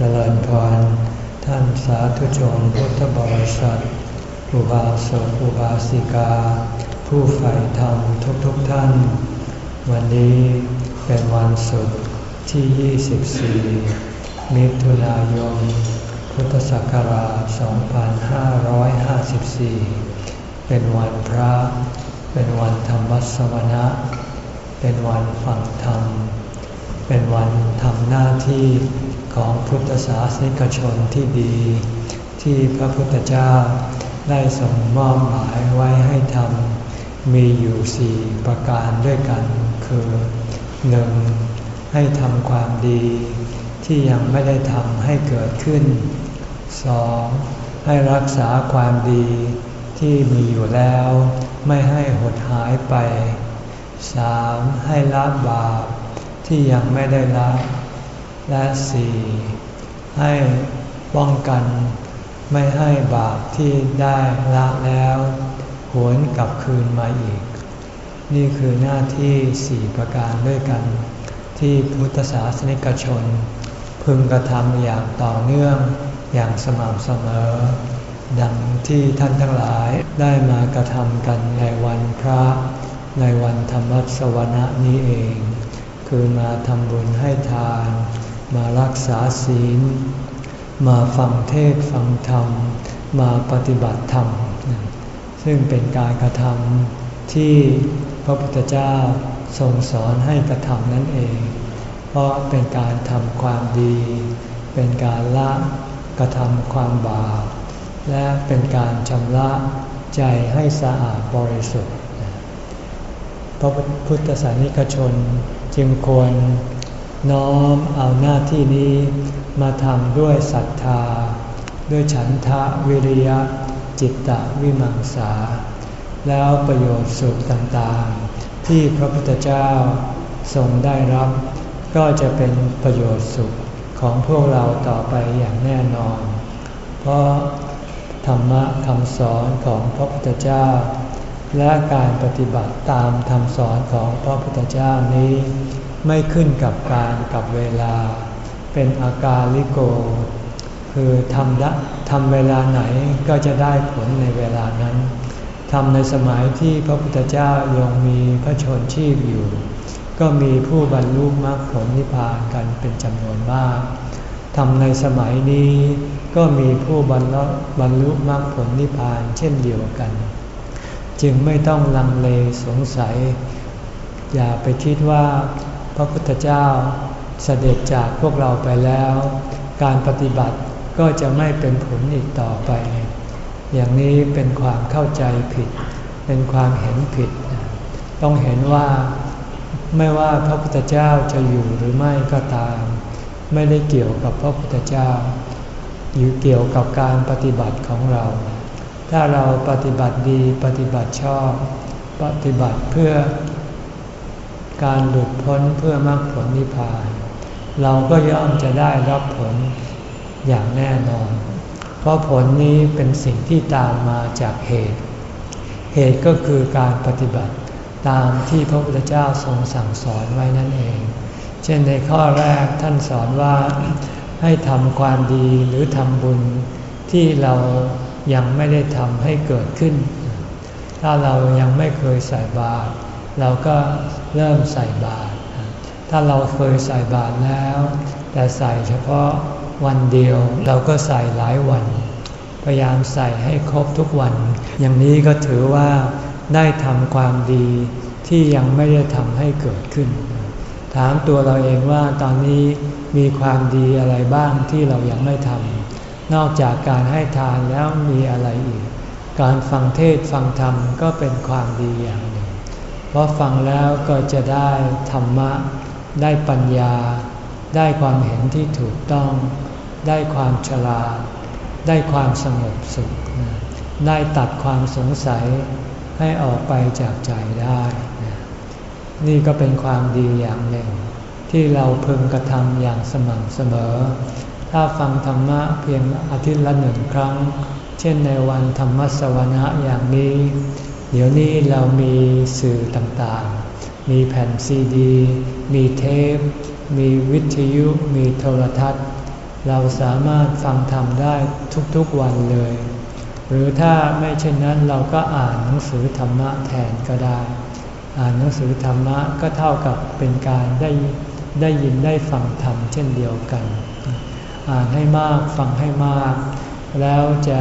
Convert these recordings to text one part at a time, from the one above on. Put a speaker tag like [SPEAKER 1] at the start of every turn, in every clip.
[SPEAKER 1] เจริญพรท่านสาธุชนพุทธบริษัทอุบาสกอุบาสิกา ผู้ใฝ่ธรรมทุกๆทท่าน วันนี้เป็นวันศุกร์ที่ 24 มิถุนายน พุทธศักราช 2554 เป็นวันพระ เป็นวันธรรมสวนะ เป็นวันฟังธรรม เป็นวันทำหน้าที่ ของพุทธศาสนิกชนที่ดี ที่พระพุทธเจ้าได้ส่งมอบหมายไว้ให้ทำมีอยู่สี่ประการด้วยกัน คือหนึ่งให้ทำความดี ที่ยังไม่ได้ทำให้เกิดขึ้นสองให้รักษาความดีที่มีอยู่แล้วไม่ให้หดหายไปสามให้ละบาปที่ยังไม่ได้ละ และสี่ให้ป้องกันไม่ให้บาปที่ได้ละแล้วหวนกลับคืนมาอีก นี่คือหน้าที่สี่ประการด้วยกัน ที่พุทธศาสนิกชน พึงกระทำอย่างต่อเนื่องอย่างสม่ำเสมอ ดังที่ท่านทั้งหลายได้มากระทำกันในวันพระ ในวันธรรมสวนะนี้เอง คือมาทำบุญให้ทาน มารักษาศีล มาฟังเทศฟังธรรม มาปฏิบัติธรรม ซึ่งเป็นการกระทำที่พระพุทธเจ้าทรงสอนให้กระทำนั่นเอง เพราะเป็นการทำความดี เป็นการละกระทำความบาป และเป็นการชำระใจให้สะอาดบริสุทธิ์ พระพุทธศาสนิกชนจึงควร น้อมเอาหน้าที่นี้มาทำด้วยศรัทธา ด้วยฉันทะวิริยะจิตตะวิมังสา แล้วประโยชน์สุขต่างๆ ที่พระพุทธเจ้าทรงได้รับ ก็จะเป็นประโยชน์สุขของพวกเราต่อไปอย่างแน่นอน เพราะธรรมะคำสอนของพระพุทธเจ้า และการปฏิบัติตามคำสอนของพระพุทธเจ้านี้ ไม่ขึ้นกับการกับเวลา เป็นอาการลิโก คือทำทำเวลาไหนก็จะได้ผลในเวลานั้นทำในสมัยที่พระพุทธเจ้ายังมีพระชนชีพอยู่ ก็มีผู้บรรลุมรรคผลนิพพานกันเป็นจำนวนมากทำในสมัยนี้ก็มีผู้บรรลุบรรลุมรรคผลนิพพานเช่นเดียวกัน จึงไม่ต้องลังเลสงสัย อย่าไปคิดว่า พระพุทธเจ้าเสด็จจากพวกเราไปแล้ว การปฏิบัติก็จะไม่เป็นผลอีกต่อไป อย่างนี้เป็นความเข้าใจผิด เป็นความเห็นผิด ต้องเห็นว่าไม่ว่าพระพุทธเจ้าจะอยู่หรือไม่ก็ตาม ไม่ได้เกี่ยวกับพระพุทธเจ้า อยู่เกี่ยวกับการปฏิบัติของเรา ถ้าเราปฏิบัติดีปฏิบัติชอบ ปฏิบัติเพื่อ การหลุดพ้นเพื่อมรรคผลนิพพาน เราก็ย่อมจะได้รับผลอย่างแน่นอน เพราะผลนี้เป็นสิ่งที่ตามมาจากเหตุ เหตุก็คือการปฏิบัติตามที่พระพุทธเจ้าทรงสั่งสอนไว้นั่นเอง เช่นในข้อแรกท่านสอนว่าให้ทำความดีหรือทำบุญที่เรายังไม่ได้ทำให้เกิดขึ้น ถ้าเรายังไม่เคยใส่บาตร เราก็เริ่มใส่บาตรถ้าเราเคยใส่บาตรแล้ว แต่ใส่เฉพาะวันเดียวเราก็ใส่หลายวัน พยายามใส่ให้ครบทุกวัน อย่างนี้ก็ถือว่าได้ทำความดีที่ยังไม่ได้ทำให้เกิดขึ้น ถามตัวเราเองว่าตอนนี้มีความดีอะไรบ้างที่เรายังไม่ทำนอกจากการให้ทานแล้วมีอะไรอีก การฟังเทศฟังธรรมก็เป็นความดีอย่าง ราะฟังแล้วก็จะได้ธรรมะ ได้ปัญญา ได้ความเห็นที่ถูกต้อง ได้ความฉลาด ได้ความสงบสุข ได้ตัดความสงสัยให้ออกไปจากใจได้ นี่ก็เป็นความดีอย่างหนึ่ง ที่เราพึงกระทำอย่างสม่ำเสมอ ถ้าฟังธรรมะเพียงอาทิตย์ละหนึ่งครั้ง เช่นในวันธรรมสวนะอย่างนี้ เดี๋ยวนี้เรามีสื่อต่างๆ มีแผ่นซีดี มีเทป มีวิทยุ มีโทรทัศน์ เราสามารถฟังธรรมได้ทุกๆวันเลย หรือถ้าไม่เช่นนั้นเราก็อ่านหนังสือธรรมะแทนก็ได้ อ่านหนังสือธรรมะก็เท่ากับเป็นการได้ได้ยินได้ฟังธรรมเช่นเดียวกัน อ่านให้มากฟังให้มาก แล้วจะ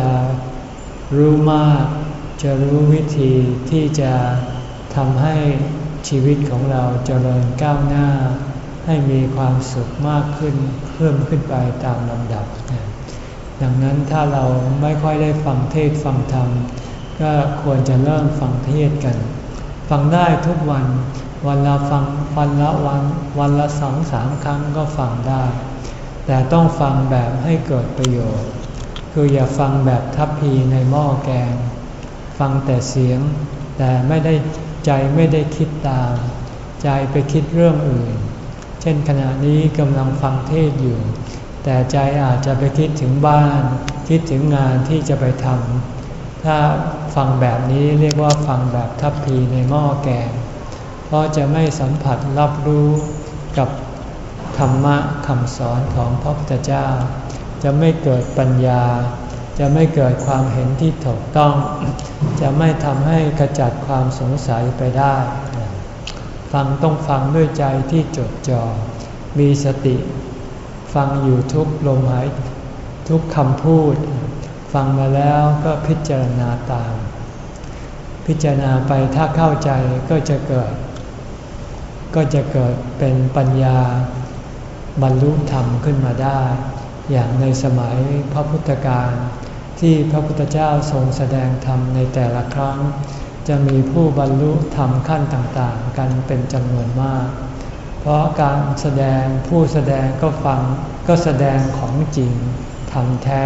[SPEAKER 1] รู้มาก จะรู้วิธีที่จะทำให้ชีวิตของเราจเจริญก้าวหน้า ให้มีความสุขมากขึ้นเพิ่มขึ้นไปตามลำดับ ดังนั้นถ้าเราไม่ค่อยได้ฟังเทศฟังธรรม ก็ควรจะเริ่มฟังเทศกัน ฟังได้ทุกวัน วันละฟังวันละวันวันละสองสามครั้งก็ฟังได้ แต่ต้องฟังแบบให้เกิดประโยชน์ คืออย่าฟังแบบทัพพีในหม้อแกง ฟังแต่เสียง แต่ไม่ได้ใจไม่ได้คิดตาม ใจไปคิดเรื่องอื่น เช่นขณะนี้กำลังฟังเทศอยู่ แต่ใจอาจจะไปคิดถึงบ้าน คิดถึงงานที่จะไปทำถ้าฟังแบบนี้เรียกว่าฟังแบบทัพพีในหม้อแกงเพราะจะไม่สัมผัสรับรู้กับธรรมะคำสอนของพระพุทธเจ้า จะไม่เกิดปัญญา จะไม่เกิดความเห็นที่ถูกต้อง จะไม่ทำให้กระจัดความสงสัยไปได้ ฟังต้องฟังด้วยใจที่จดจ่อมีสติ ฟังอยู่ทุกลมหายทุกคำพูด ฟังมาแล้วก็พิจารณาตาม พิจารณาไปถ้าเข้าใจก็จะเกิด ก็จะเกิดเป็นปัญญาบรรลุธรรมขึ้นมาได้ อย่างในสมัยพระพุทธการ ที่พระพุทธเจ้าทรงแสดงธรรมในแต่ละครั้ง จะมีผู้บรรลุธรรมขั้นต่างๆ กันเป็นจำนวนมาก เพราะการแสดงผู้แสดงก็ฟังก็แสดงของจริงทำแท้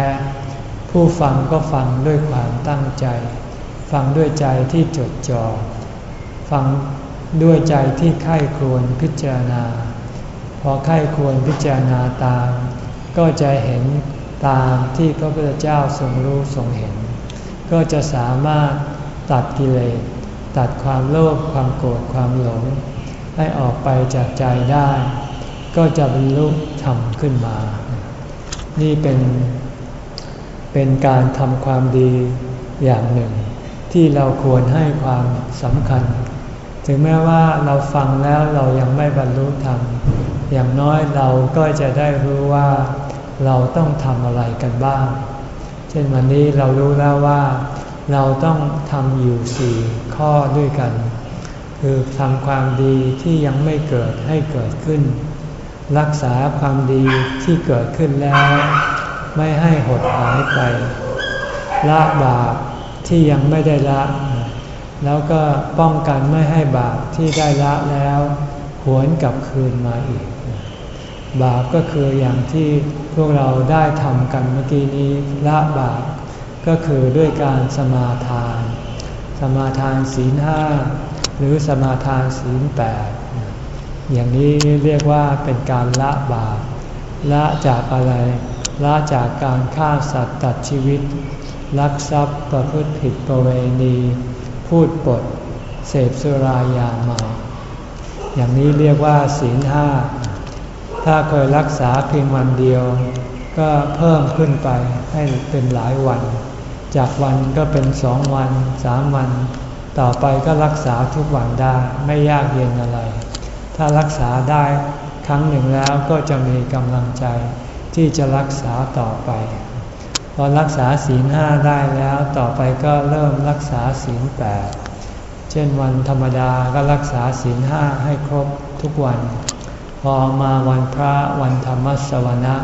[SPEAKER 1] ผู้ฟังก็ฟังด้วยความตั้งใจ ฟังด้วยใจที่จดจ่อฟังด้วยใจที่ไข้ควรพิจารณา พอไข้ควรพิจารณาตาม ก็จะเห็น ตามที่พระพุทธเจ้าทรงรู้ทรงเห็น ก็จะสามารถตัดกิเลสตัดความโลภความโกรธความหลง ให้ออกไปจากใจได้ ก็จะบรรลุธรรมขึ้นมา นี่เป็น เป็นการทำความดีอย่างหนึ่ง ที่เราควรให้ความสำคัญ ถึงแม้ว่าเราฟังแล้วเรายังไม่บรรลุธรรมอย่างน้อยเราก็จะได้รู้ว่า เราต้องทำอะไรกันบ้าง เช่นวันนี้เรารู้แล้วว่า เราต้องทำอยู่สี่ข้อด้วยกัน คือทำความดีที่ยังไม่เกิดให้เกิดขึ้น รักษาความดีที่เกิดขึ้นแล้ว ไม่ให้หดหายไปละบาปที่ยังไม่ได้ละ แล้วก็ป้องกันไม่ให้บาปที่ได้ละแล้ว หวนกลับคืนมาอีก บาปก็คืออย่างที่พวกเราได้ทำกันเมื่อกี้นี้ละบาปก็คือด้วยการสมาทาน สมาทานศีลห้าหรือสมาทานศีลแปดอย่างนี้เรียกว่าเป็นการละบาปละจากอะไร ละจากการฆ่าสัตว์ตัดชีวิต ลักทรัพย์ประพฤติผิดประเวณี พูดปด เสพสุรายาเมาอย่างนี้เรียกว่าศีลห้า ถ้าเคยรักษาเพียงวันเดียว ก็เพิ่มขึ้นไปให้เป็นหลายวัน จากวันก็เป็นสองวันสามวัน ต่อไปก็รักษาทุกวันได้ไม่ยากเย็นอะไร ถ้ารักษาได้ครั้งหนึ่งแล้วก็จะมีกำลังใจที่จะรักษาต่อไปพอรักษาศีลห้าได้แล้วต่อไปก็เริ่มรักษาศีลแปดเช่นวันธรรมดาก็รักษาศีลห้าให้ครบทุกวัน พอมาวันพระวันธรรมสวนะ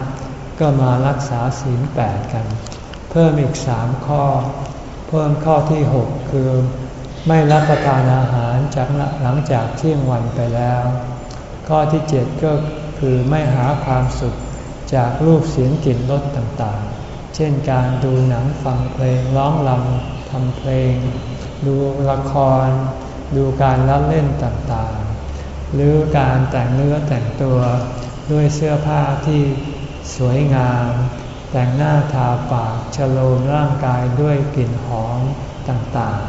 [SPEAKER 1] ก็มารักษาศีลแปดกัน เพิ่มอีกสามข้อ เพิ่มข้อที่หกคือ ไม่รับประทานอาหารจากหลังจากเที่ยงวันไปแล้ว ข้อที่เจ็ดก็คือไม่หาความสุขจากรูปเสียงกลิ่นรสต่างๆ เช่นการดูหนังฟังเพลงร้องรำทำเพลง ดูละคร ดูการละเล่นต่าง หรือการแต่งเนื้อแต่งตัวด้วยเสื้อผ้าที่สวยงาม แต่งหน้าทาปากชโลมร่างกายด้วยกลิ่นหอมต่าง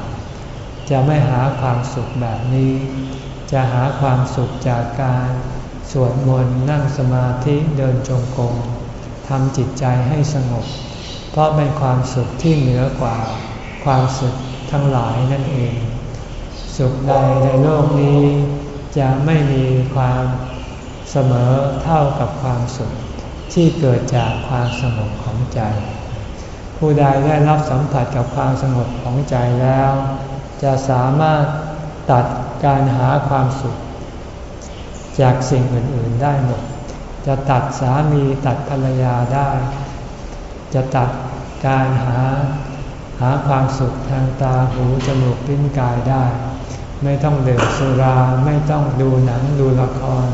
[SPEAKER 1] ๆ จะไม่หาความสุขแบบนี้ จะหาความสุขจากการสวดมนต์นั่งสมาธิเดินจงกรมททำจิตใจให้สงบ เพราะเป็นความสุขที่เหนือกว่าความสุขทั้งหลายนั่นเอง สุขใดในโลกนี้ จะไม่มีความเสมอเท่ากับความสุขที่เกิดจากความสงบของใจ ผู้ใดได้รับสัมผัสกับความสงบของใจแล้ว จะสามารถตัดการหาความสุข จากสิ่งอื่นๆได้หมด จะตัดสามีตัดภรรยาได้ จะตัดการหาหาความสุขทางตาหูจมูกลิ้นกายได้ ไม่ต้องดื่มสุรา ไม่ต้องดูหนังดูละคร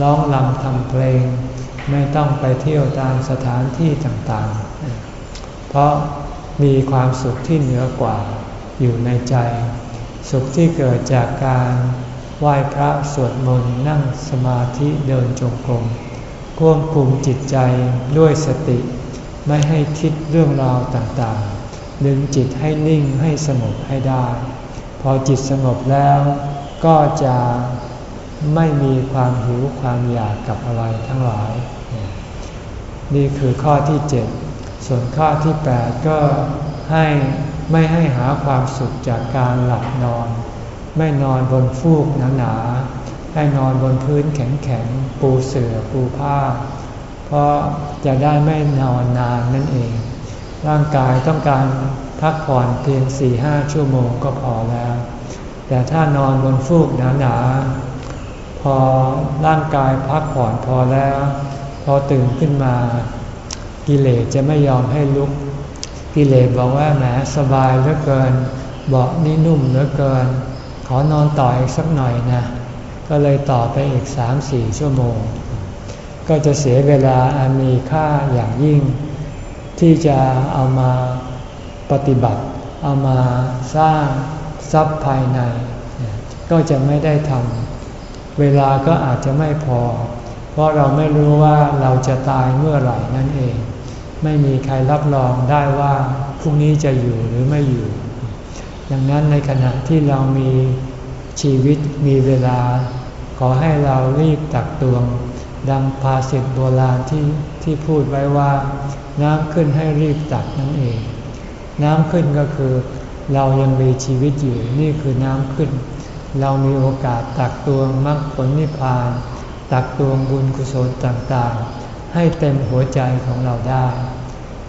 [SPEAKER 1] ร้องลำทำเพลง ไม่ต้องไปเที่ยวตามสถานที่ต่างๆ เพราะมีความสุขที่เหนือกว่าอยู่ในใจ สุขที่เกิดจากการไหว้พระสวดมนต์นั่งสมาธิเดินจงกรมควบคุมจิตใจด้วยสติ ไม่ให้คิดเรื่องราวต่างๆ ดึงจิตให้นิ่งให้สงบให้ได้ พอจิตสงบแล้วก็จะไม่มีความหิวความอยากกับอะไรทั้งหลาย นี่คือข้อที่เจ็ดส่วนข้อที่แปดก็ให้ไม่ให้หาความสุขจากการหลับนอน ไม่นอนบนฟูกหนาๆให้นอนบนพื้นแข็งๆปูเสือ่อปูผ้า เพราะจะได้ไม่นอนนานนั่นเอง ร่างกายต้องการ พักผ่อนเพียงสี่ห้าชั่วโมงก็พอแล้ว แต่ถ้านอนบนฟูกหนาๆ พอร่างกายพักผ่อนพอแล้ว พอตื่นขึ้นมา กิเลสจะไม่ยอมให้ลุก กิเลสบอกว่าแหมสบายเหลือเกิน เบาะนี่นุ่มเหลือเกิน ขอนอนต่ออีกสักหน่อยนะ ก็เลยต่อไปอีกสามสี่ชั่วโมง ก็จะเสียเวลาอันมีค่าอย่างยิ่ง ที่จะเอามา ปฏิบัติเอามาสร้างทรัพย์ภายใน ก็จะไม่ได้ทำเวลาก็อาจจะไม่พอ เพราะเราไม่รู้ว่าเราจะตายเมื่อไหร่นั่นเอง ไม่มีใครรับรองได้ว่าพรุ่งนี้จะอยู่หรือไม่อยู่ ดังนั้นในขณะที่เรามีชีวิตมีเวลา ขอให้เรารีบตักตวง ดังภาษิตโบราณที่ที่พูดไว้ว่า น้ำขึ้นให้รีบตักนั่นเอง น้ำขึ้นก็คือ เรายังมีชีวิตอยู่นี่คือน้ำขึ้น เรามีโอกาสตักตวงมรรคผลนิพพาน ตักตวงบุญกุศลต่างๆ ให้เต็มหัวใจของเราได้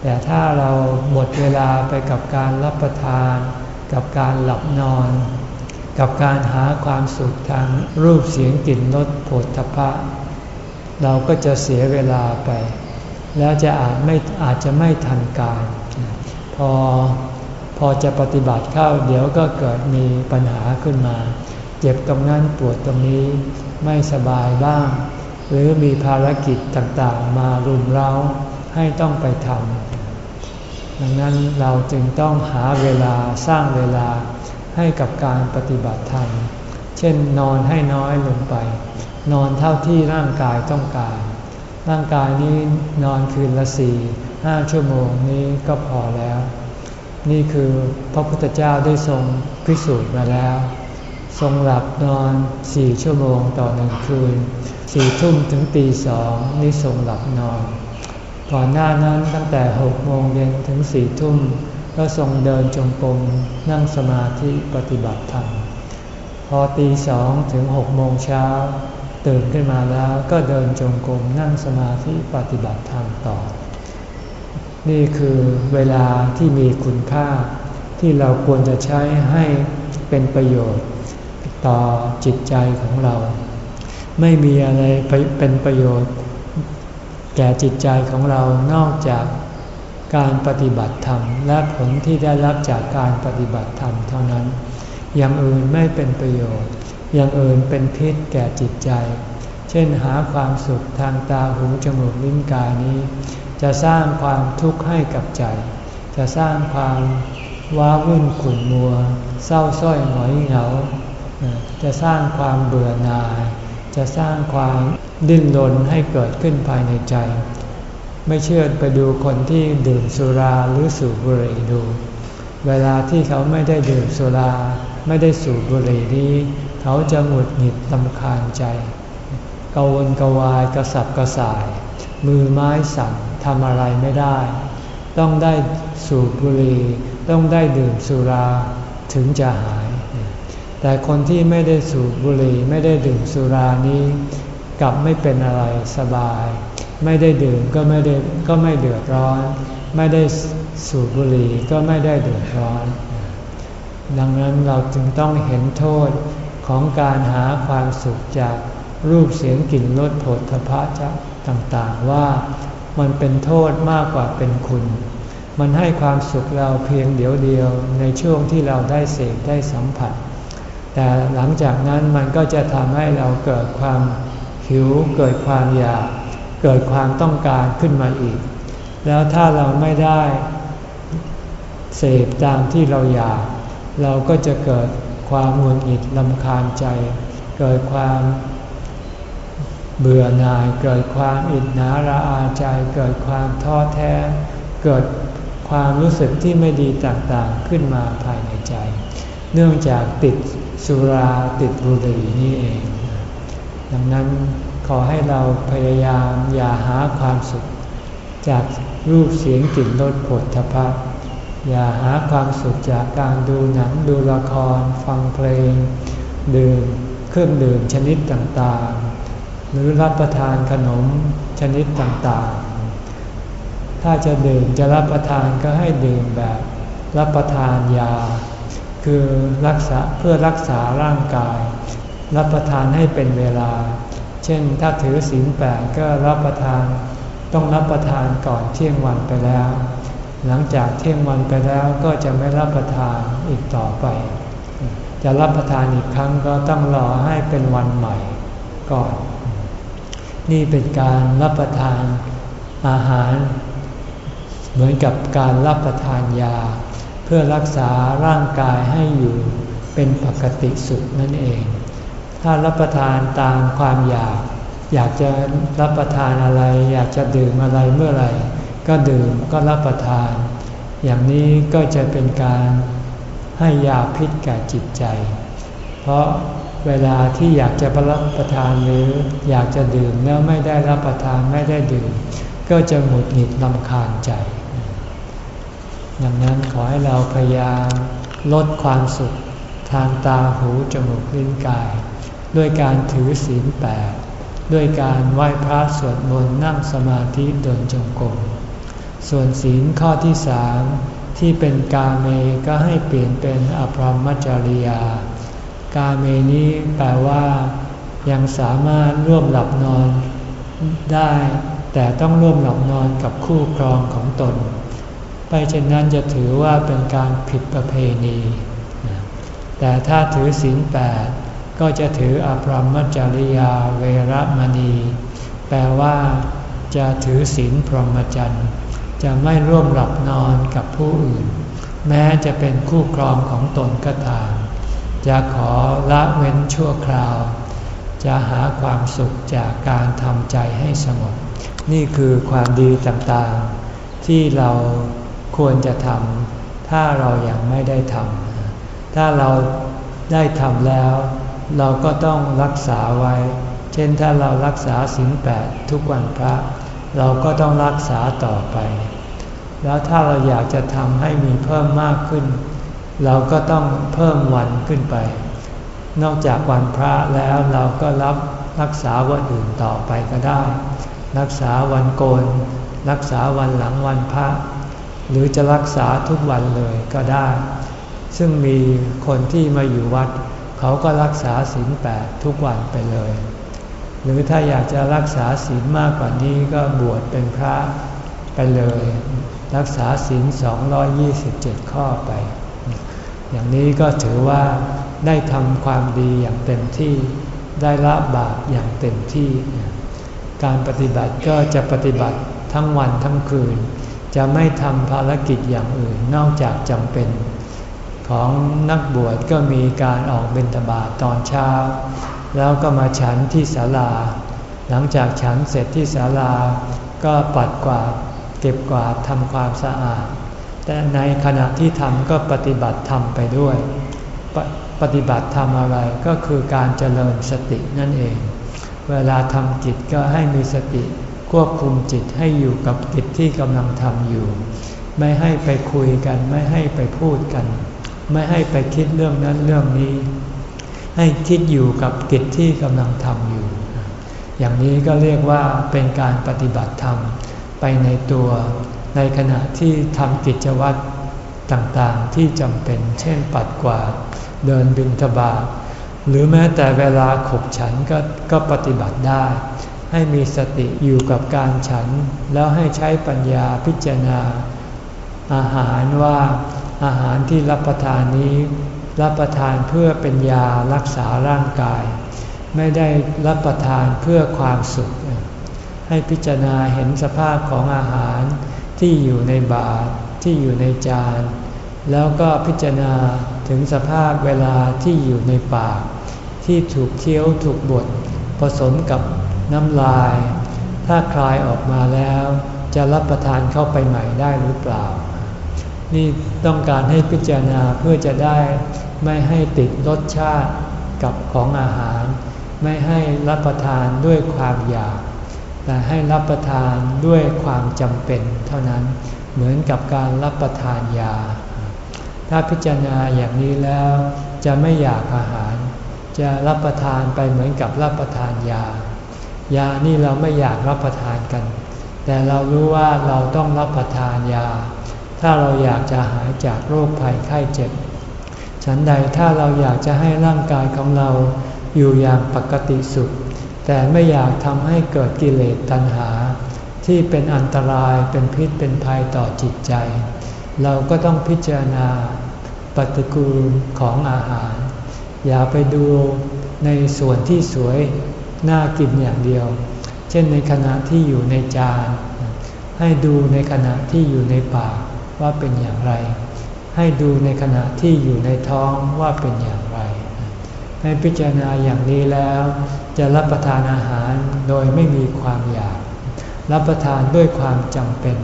[SPEAKER 1] แต่ถ้าเราหมดเวลาไปกับการรับประทาน กับการหลับนอน กับการหาความสุขทางรูปเสียงกลิ่นรสผลทพะเราก็จะเสียเวลาไป แล้วจะอาจไม่อาจจะไม่ทันการ อ พอจะปฏิบัติเข้าเดี๋ยวก็เกิดมีปัญหาขึ้นมา เจ็บตรงนั้นปวดตรงนี้ไม่สบายบ้าง หรือมีภารกิจต่างๆ มารุมเร้าให้ต้องไปทำดังนั้นเราจึงต้องหาเวลาสร้างเวลาให้กับการปฏิบัติธรรม เช่นนอนให้น้อยลงไป นอนเท่าที่ร่างกายต้องการ ร่างกายนี้นอนคืนละสี่ ห้าชั่วโมงนี้ก็พอแล้ว นี่คือพระพุทธเจ้าได้ทรงพิสูจน์มาแล้ว ทรงหลับนอนสี่ชั่วโมงต่อหนึ่งคืนสี่ทุ่มถึงตีสองนี่ทรงหลับนอน ก่อนหน้านั้นตั้งแต่หกโมงเย็นถึงสี่ทุ่มก็ทรงเดินจงกรมนั่งสมาธิปฏิบัติธรรมพอตีสองถึงหกโมงเช้าตื่นขึ้นมาแล้วก็เดินจงกรมนั่งสมาธิปฏิบัติธรรมต่อ นี่คือเวลาที่มีคุณค่า ที่เราควรจะใช้ให้เป็นประโยชน์ ต่อจิตใจของเรา ไม่มีอะไรเป็นประโยชน์ แก่จิตใจของเรานอกจากการปฏิบัติธรรม และผลที่ได้รับจากการปฏิบัติธรรมเท่านั้น อย่างอื่นไม่เป็นประโยชน์ อย่างอื่นเป็นพิษแก่จิตใจ เช่นหาความสุขทางตาหูจมูกลิ้นกายนี้ จะสร้างความทุกข์ให้กับใจ จะสร้างความว้าวุ่นขุ่นมัว เศร้าส้อยหงอยเหงา จะสร้างความเบื่อหน่าย จะสร้างความดิ้นรนให้เกิดขึ้นภายในใจ ไม่เชื่อไปดูคนที่ดื่มสุราหรือสูบบุหรี่ดู เวลาที่เขาไม่ได้ดื่มสุรา ไม่ได้สูบบุหรี่นี้ เขาจะหงุดหงิดลำคาญใจกวนกวายกระสับกระส่าย มือไม้สั่น ทำอะไรไม่ได้ ต้องได้สูบบุหรี่ต้องได้ดื่มสุราถึงจะหาย แต่คนที่ไม่ได้สูบบุหรี่ไม่ได้ดื่มสุรานี้ กลับไม่เป็นอะไรสบาย ไม่ได้ดื่มก็ไม่ได้ก็ไม่เดือดร้อน ไม่ได้สูบบุหรี่ก็ไม่ได้เดือดร้อน ดังนั้นเราจึงต้องเห็นโทษของการหาความสุขจากรูปเสียงกลิ่นรสผลทพะจะต่างๆว่า มันเป็นโทษมากกว่าเป็นคุณ มันให้ความสุขเราเพียงเดียวเดียวในช่วงที่เราได้เสพได้สัมผัส แต่หลังจากนั้นมันก็จะทำให้เราเกิดความหิวเกิดความอยาก เกิดความต้องการขึ้นมาอีก แล้วถ้าเราไม่ได้เสพตามที่เราอยาก เราก็จะเกิดความหงุดหงิดลำคาญใจ เกิดความ เบื่อหน่ายเกิดความอิจนาระอาใจ เกิดความท้อแท้ เกิดความรู้สึกที่ไม่ดีต่างๆขึ้นมาภายในใจ เนื่องจากติดสุราติดบุหรี่นี่เอง ดังนั้นขอให้เราพยายามอย่าหาความสุข จากรูปเสียงกลิ่นรสผลทพะอย่าหาความสุขจากการดูหนังดูละคร ฟังเพลง ดื่มเครื่องดื่มชนิดต่างๆ หรือรับประทานขนมชนิดต่างๆ ถ้าจะดื่มจะรับประทานก็ให้ดื่มแบบรับประทานยา คือรักษาเพื่อรักษาร่างกาย รับประทานให้เป็นเวลา เช่นถ้าถือศีลแปดก็รับประทานต้องรับประทานก่อนเที่ยงวันไปแล้ว หลังจากเที่ยงวันไปแล้วก็จะไม่รับประทานอีกต่อไป จะรับประทานอีกครั้งก็ต้องรอให้เป็นวันใหม่ก่อน นี่เป็นการรับประทานอาหาร เหมือนกับการรับประทานยา เพื่อรักษาร่างกายให้อยู่เป็นปกติสุขนั่นเอง ถ้ารับประทานตามความอยาก อยากจะรับประทานอะไร อยากจะดื่มอะไรเมื่อไหร่ ก็ดื่มก็รับประทาน อย่างนี้ก็จะเป็นการให้ยาพิษแก่จิตใจ เพราะ เวลาที่อยากจะรับประทานหรืออยากจะดื่มแล้วไม่ได้รับประทานไม่ได้ดื่ม ก็จะหงุดหงิดลำคาญใจ ดังนั้นขอให้เราพยายามลดความสุขทางตาหูจมูกลิ้นกาย ด้วยการถือศีลแปดด้วยการไหว้พระสวดมนต์นั่งสมาธิเดินจงกรมส่วนศีลข้อที่สามที่เป็นกาเมก็ให้เปลี่ยนเป็นอภรรมจริยา กาเมนี้แปลว่ายังสามารถร่วมหลับนอนได้ แต่ต้องร่วมหลับนอนกับคู่ครองของตน ไปเช่นนั้นจะถือว่าเป็นการผิดประเพณี แต่ถ้าถือศีลแปดก็จะถืออภรรมจริยาเวรมณี แปลว่าจะถือศีลพรหมจรรย์จะไม่ร่วมหลับนอนกับผู้อื่น แม้จะเป็นคู่ครองของตนก็ตาม จะขอละเว้นชั่วคราว จะหาความสุขจากการทำใจให้สงบนี่คือความดีต่างๆ ที่เราควรจะทำถ้าเรายัางไม่ได้ทำถ้าเราได้ทำแล้ว เราก็ต้องรักษาไว้ เช่นถ้าเรารักษาศีลแปดทุกวันพระ เราก็ต้องรักษาต่อไป แล้วถ้าเราอยากจะทำให้มีเพิ่มมากขึ้น เราก็ต้องเพิ่มวันขึ้นไป นอกจากวันพระแล้วเราก็รับรักษาวันอื่นต่อไปก็ได้ รักษาวันโกน รักษาวันหลังวันพระ หรือจะรักษาทุกวันเลยก็ได้ ซึ่งมีคนที่มาอยู่วัด เขาก็รักษาศีลแปดทุกวันไปเลย หรือถ้าอยากจะรักษาศีลมากกว่านี้ก็บวชเป็นพระไปเลย รักษาศีล227 ข้อไป อย่างนี้ก็ถือว่าได้ทำความดีอย่างเต็มที่ ได้ละบาปอย่างเต็มที่ การปฏิบัติก็จะปฏิบัติทั้งวันทั้งคืน จะไม่ทำภารกิจอย่างอื่นนอกจากจำเป็น ของนักบวชก็มีการออกบิณฑบาตตอนเช้า แล้วก็มาฉันที่ศาลา หลังจากฉันเสร็จที่ศาลา ก็ปัดกวาดเก็บกวาดทำความสะอาด แต่ในขณะที่ทำก็ปฏิบัติธรรมไปด้วยปปฏิบัติทำอะไรก็คือการเจริญสตินั่นเอง เวลาทำกิจก็ให้มีสติควบคุมจิตให้อยู่กับกิจที่กำลังทำอยู่ ไม่ให้ไปคุยกัน ไม่ให้ไปพูดกัน ไม่ให้ไปคิดเรื่องนั้นเรื่องนี้ ให้คิดอยู่กับกิจที่กำลังทำอยู่ อย่างนี้ก็เรียกว่าเป็นการปฏิบัติธรรมไปในตัว ในขณะที่ทำกิจวัตรต่างๆ ที่จำเป็น เช่นปัดกวาดเดินบินทบาทหรือแม้แต่เวลาขบฉันก็ก็ปฏิบัติได้ ให้มีสติอยู่กับการฉัน แล้วให้ใช้ปัญญาพิจารณา อาหารว่าอาหารที่รับประทานนี้ รับประทานเพื่อเป็นยารักษาร่างกาย ไม่ได้รับประทานเพื่อความสุข ให้พิจารณาเห็นสภาพของอาหาร ที่อยู่ในบาตรที่อยู่ในจาน แล้วก็พิจารณาถึงสภาพเวลาที่อยู่ในปาก ที่ถูกเคี้ยวถูกบดผสมกับน้ำลาย ถ้าคลายออกมาแล้ว จะรับประทานเข้าไปใหม่ได้หรือเปล่า นี่ต้องการให้พิจารณาเพื่อจะได้ไม่ให้ติดรสชาติกับของอาหาร ไม่ให้รับประทานด้วยความอยาก แต่ให้รับประทานด้วยความจำเป็นเท่านั้นเหมือนกับการรับประทานยา ถ้าพิจารณาอย่างนี้แล้วจะไม่อยากอาหาร จะรับประทานไปเหมือนกับรับประทานยา ยานี่เราไม่อยากรับประทานกัน แต่เรารู้ว่าเราต้องรับประทานยา ถ้าเราอยากจะหายจากโรคภัยไข้เจ็บ ฉันใดถ้าเราอยากจะให้ร่างกายของเราอยู่อย่างปกติสุข แต่ไม่อยากทำให้เกิดกิเลสตัณหา ที่เป็นอันตรายเป็นพิษเป็นภัยต่อจิตใจ เราก็ต้องพิจารณาปฏิกูลของอาหาร อย่าไปดูในส่วนที่สวยน่ากินอย่างเดียว เช่นในขณะที่อยู่ในจาน ให้ดูในขณะที่อยู่ในปากว่าเป็นอย่างไร ให้ดูในขณะที่อยู่ในท้องว่าเป็นอย่างไร ให้พิจารณาอย่างนี้แล้ว จะรับประทานอาหารโดยไม่มีความอยาก รับประทานด้วยความจำเป็น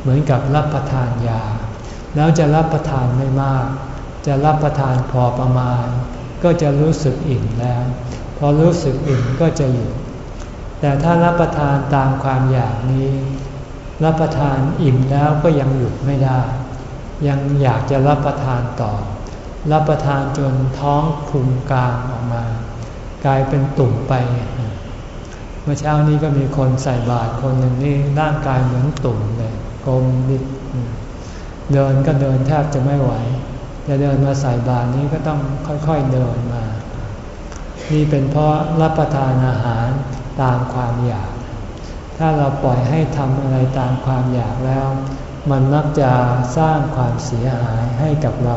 [SPEAKER 1] เหมือนกับรับประทานยา แล้วจะรับประทานไม่มาก จะรับประทานพอประมาณ ก็จะรู้สึกอิ่มแล้ว พอรู้สึกอิ่มก็จะหยุดแต่ถ้ารับประทานตามความอยากนี้ รับประทานอิ่มแล้วก็ยังหยุดไม่ได้ ยังอยากจะรับประทานต่อ รับประทานจนท้องพุงกลางออกมา กลายเป็นตุ่มไป เมื่อเช้านี้ก็มีคนใส่บาตรคนหนึ่งนี่ร่างกายเหมือนตุ่มเลยกลมดิดเดินก็เดินแทบจะไม่ไหวจะเดินมาใส่บาตรนี้ก็ต้องค่อยๆเดินมา นี่เป็นเพราะรับประทานอาหารตามความอยาก ถ้าเราปล่อยให้ทำอะไรตามความอยากแล้ว มันมักจะสร้างความเสียหายให้กับเรา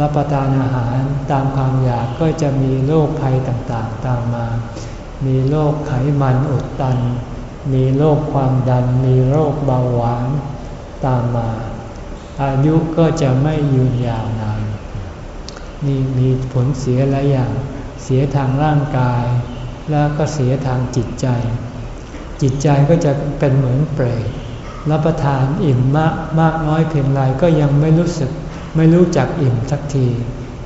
[SPEAKER 1] รับประทานอาหารตามความอยากก็จะมีโรคภัยต่างๆ ตามมา มีโรคไขมันอุดตัน มีโรคความดัน มีโรคเบาหวานตามมา อายุก็จะไม่ยืนยาวนาน นี่มีผลเสียหลายอย่าง เสียทางร่างกาย แล้วก็เสียทางจิตใจ จิตใจก็จะเป็นเหมือนเปรตรับประทานอิ่มมากมากน้อยเพียงไรก็ยังไม่รู้สึก ไม่รู้จักอิ่มสักที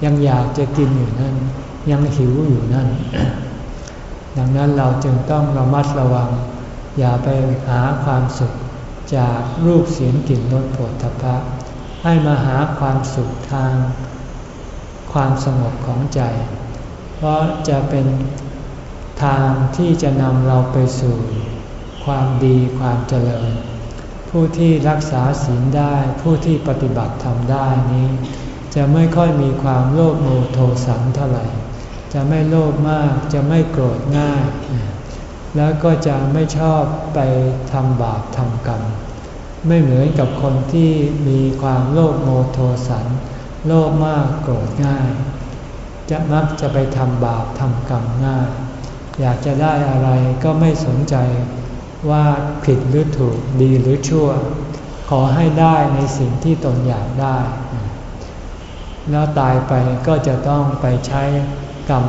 [SPEAKER 1] ยังอยากจะกินอยู่นั่น ยังหิวอยู่นั่น ดังนั้นเราจึงต้องระมัดระวัง อย่าไปหาความสุขจากรูปเสียงกลิ่นรสผลทพะให้มาหาความสุขทาง ความสงบของใจ เพราะจะเป็นทางที่จะนำเราไปสู่ ความดีความเจริญ ผู้ที่รักษาศีลได้ ผู้ที่ปฏิบัติธรรมได้นี้ จะไม่ค่อยมีความโลภโมโทสันเท่าไหร่ จะไม่โลภมากจะไม่โกรธง่าย แล้วก็จะไม่ชอบไปทำบาปทำกรรม ไม่เหมือนกับคนที่มีความโลภโมโทสัน โลภมากโกรธง่าย จะมักจะไปทำบาปทำกรรมง่าย อยากจะได้อะไรก็ไม่สนใจ ว่าผิดหรือถูกดีหรือชั่ว ขอให้ได้ในสิ่งที่ตนอยากได้ แล้วตายไปก็จะต้องไปใช้กรรม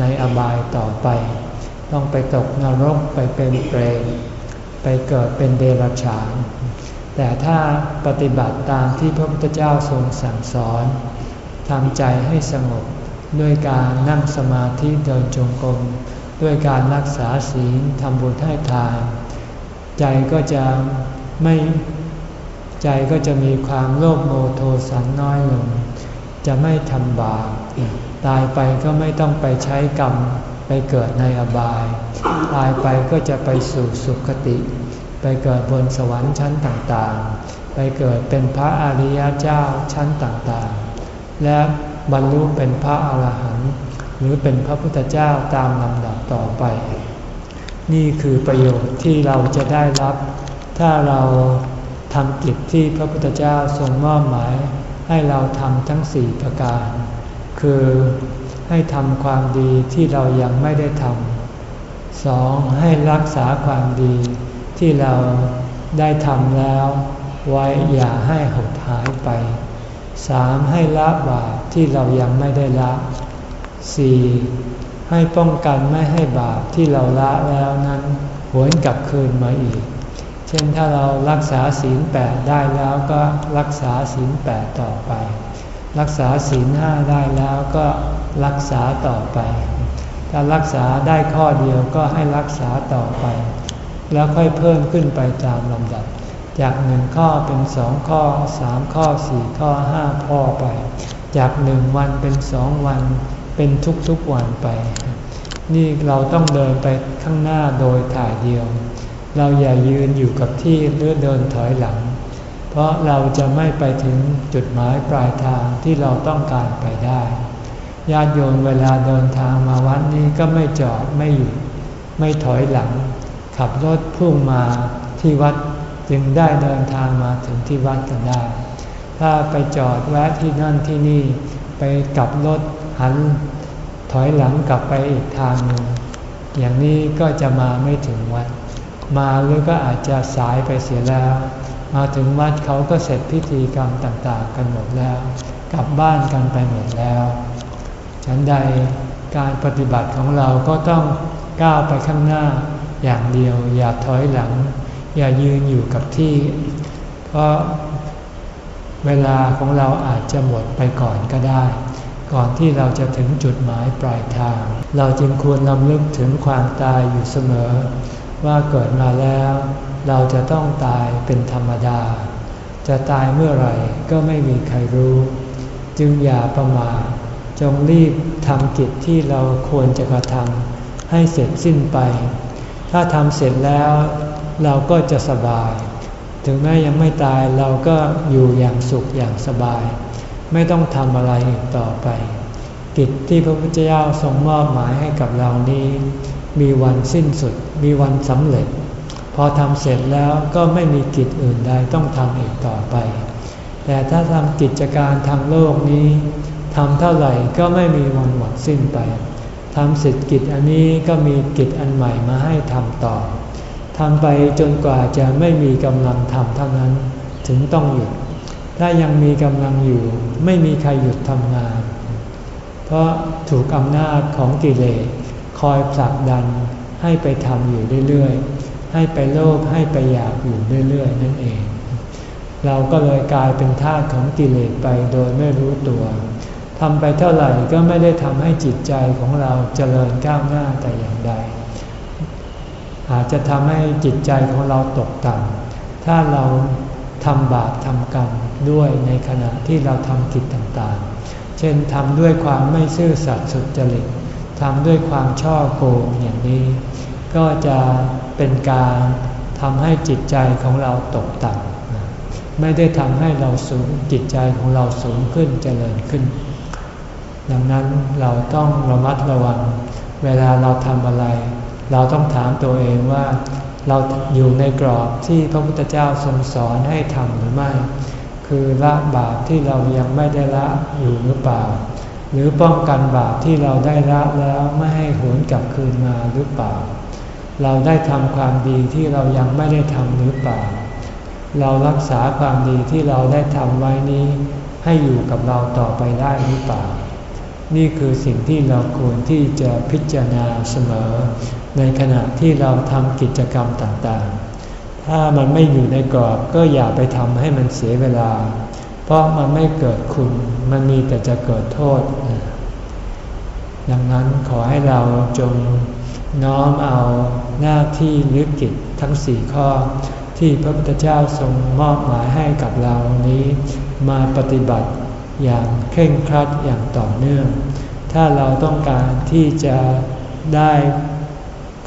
[SPEAKER 1] ในอบายต่อไป ต้องไปตกนรกไปเป็นเปรตไปเกิดเป็นเดรัจฉาน แต่ถ้าปฏิบัติตามที่พระพุทธเจ้าทรงสั่งสอนทำใจให้สงบด้วยการนั่งสมาธิเดินจงกรมด้วยการรักษาศีลทำบุญให้ทาน ใจก็จะไม่ใจก็จะมีความโลภโมโทสันน้อยลง จะไม่ทำบาปตายไปก็ไม่ต้องไปใช้กรรมไปเกิดในอบาย ตายไปก็จะไปสู่สุคติ ไปเกิดบนสวรรค์ชั้นต่างๆ ไปเกิดเป็นพระอริยเจ้าชั้นต่างๆ และบรรลุเป็นพระอาหารหันต์หรือเป็นพระพุทธเจ้าตามลำดับต่อไป นี่คือประโยชน์ที่เราจะได้รับ ถ้าเราทำกิจที่พระพุทธเจ้าทรงมอบหมายให้เราทำทั้งสี่ประการ คือให้ทำความดีที่เรายังไม่ได้ทำสองให้รักษาความดีที่เราได้ทำแล้ว ไว้อย่าให้หดหายไปสามให้ละบาปที่เรายังไม่ได้ละสี่ ให้ป้องกันไม่ให้บาปที่เราละแล้วนั้นหวนกลับคืนมาอีก เช่นถ้าเรารักษาศีลแปดได้แล้วก็รักษาศีลแปดต่อไป รักษาศีลห้าได้แล้วก็รักษาต่อไป ถ้ารักษาได้ข้อเดียวก็ให้รักษาต่อไป แล้วค่อยเพิ่มขึ้นไปตามลำดับ จากหนึ่งข้อเป็นสองข้อสามข้อสี่ข้อห้าข้อไป จากหนึ่งวันเป็นสองวัน เป็นทุกๆวันไป นี่เราต้องเดินไปข้างหน้าโดยถ่ายเดียว เราอย่ายืนอยู่กับที่หรือเดินถอยหลัง เพราะเราจะไม่ไปถึงจุดหมายปลายทางที่เราต้องการไปได้ ญาติโยมเวลาเดินทางมาวัดนี้ก็ไม่จอดไม่หยุดไม่ถอยหลัง ขับรถพุ่งมาที่วัดจึงได้เดินทางมาถึงที่วัดกันได้ ถ้าไปจอดแวะที่นั่นที่นี่ไปกลับรถ หันถอยหลังกลับไปอีกทางหนึ่งอย่างนี้ก็จะมาไม่ถึงวัด มาหรือก็อาจจะสายไปเสียแล้ว มาถึงวัดเขาก็เสร็จพิธีกรรมต่างๆ กันหมดแล้ว กลับบ้านกันไปหมดแล้ว ฉันใดการปฏิบัติของเราก็ต้องก้าวไปข้างหน้าอย่างเดียว อย่าถอยหลัง อย่ายืนอยู่กับที่ เพราะเวลาของเราอาจจะหมดไปก่อนก็ได้ ก่อนที่เราจะถึงจุดหมายปลายทาง เราจึงควรนำลึกถึงความตายอยู่เสมอ ว่าเกิดมาแล้ว เราจะต้องตายเป็นธรรมดา จะตายเมื่อไหร่ก็ไม่มีใครรู้ จึงอย่าประมาทจงรีบทำกิจที่เราควรจะกระทำให้เสร็จสิ้นไป ถ้าทำเสร็จแล้วเราก็จะสบาย ถึงแม้ยังไม่ตายเราก็อยู่อย่างสุขอย่างสบาย ไม่ต้องทำอะไรอีกต่อไป กิจที่พระพุทธเจ้าทรงมอบหมายให้กับเรานี้ มีวันสิ้นสุด มีวันสำเร็จ พอทำเสร็จแล้วก็ไม่มีกิจอื่นใดต้องทำอีกต่อไป แต่ถ้าทำกิจการทางโลกนี้ทำเท่าไหร่ก็ไม่มีวันหมดสิ้นไปทำเสร็จกิจอันนี้ก็มีกิจอันใหม่มาให้ทำต่อทำไปจนกว่าจะไม่มีกำลังทำเท่านั้น ถึงต้องหยุด ถ้ายังมีกำลังอยู่ ไม่มีใครหยุดทำงาน เพราะถูกอำนาจของกิเลสคอยผลักดันให้ไปทำอยู่เรื่อยๆ ให้ไปโลภให้ไปอยากอยู่เรื่อยๆ นั่นเอง เราก็เลยกลายเป็นทาสของกิเลสไปโดยไม่รู้ตัวทำไปเท่าไหร่ก็ไม่ได้ทำให้จิตใจของเราเจริญก้าวหน้าแต่อย่างใด อาจจะทำให้จิตใจของเราตกต่ำถ้าเราทำบาปทำกรรม ด้วยในขณะที่เราทำกิจต่างๆ เช่นทำด้วยความไม่ซื่อสัตย์สุจริตทำด้วยความช่อโกงอย่างนี้ ก็จะเป็นการทำให้จิตใจของเราตกต่ำไม่ได้ทำให้เราสูงจิตใจของเราสูงขึ้นเจริญขึ้น ดังนั้นเราต้องระมัดระวัง เวลาเราทำอะไร เราต้องถามตัวเองว่า เราอยู่ในกรอบที่พระพุทธเจ้าทรงสอนให้ทำหรือไม่ คือละบาปที่เรายังไม่ได้ละอยู่หรือเปล่า หรือป้องกันบาปที่เราได้ละแล้วไม่ให้หวนกลับคืนมาหรือเปล่า เราได้ทำความดีที่เรายังไม่ได้ทำหรือเปล่า เรารักษาความดีที่เราได้ทำไว้นี้ ให้อยู่กับเราต่อไปได้หรือเปล่า นี่คือสิ่งที่เราควรที่จะพิจารณาเสมอ ในขณะที่เราทำกิจกรรมต่างๆ ถ้ามันไม่อยู่ในกรอบก็อย่าไปทำให้มันเสียเวลา เพราะมันไม่เกิดคุณ มันมีแต่จะเกิดโทษ ดังนั้นขอให้เราจงน้อมเอาหน้าที่หรือกิจทั้งสี่ข้อ ที่พระพุทธเจ้าทรงมอบหมายให้กับเรานี้ มาปฏิบัติอย่างเคร่งครัดอย่างต่อเนื่อง ถ้าเราต้องการที่จะได้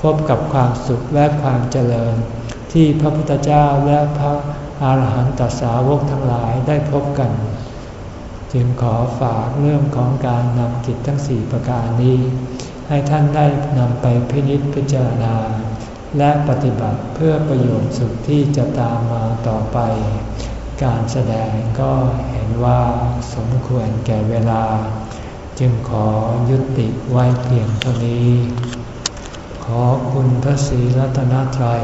[SPEAKER 1] พบกับความสุขและความเจริญ ที่พระพุทธเจ้าและพระอาหารหันตสาวกทั้งหลายได้พบกัน จึงขอฝากเรื่องของการนำกิจทั้งสี่ประการนี้ ให้ท่านได้นำไปพินิจพิจารณา และปฏิบัติเพื่อประโยชน์สุขที่จะตามมาต่อไป การแสดงก็เห็นว่าสมควรแก่เวลา จึงขอยุติไว้เพียงเท่านี้ ขอคุณพระศรีรัตนตรัย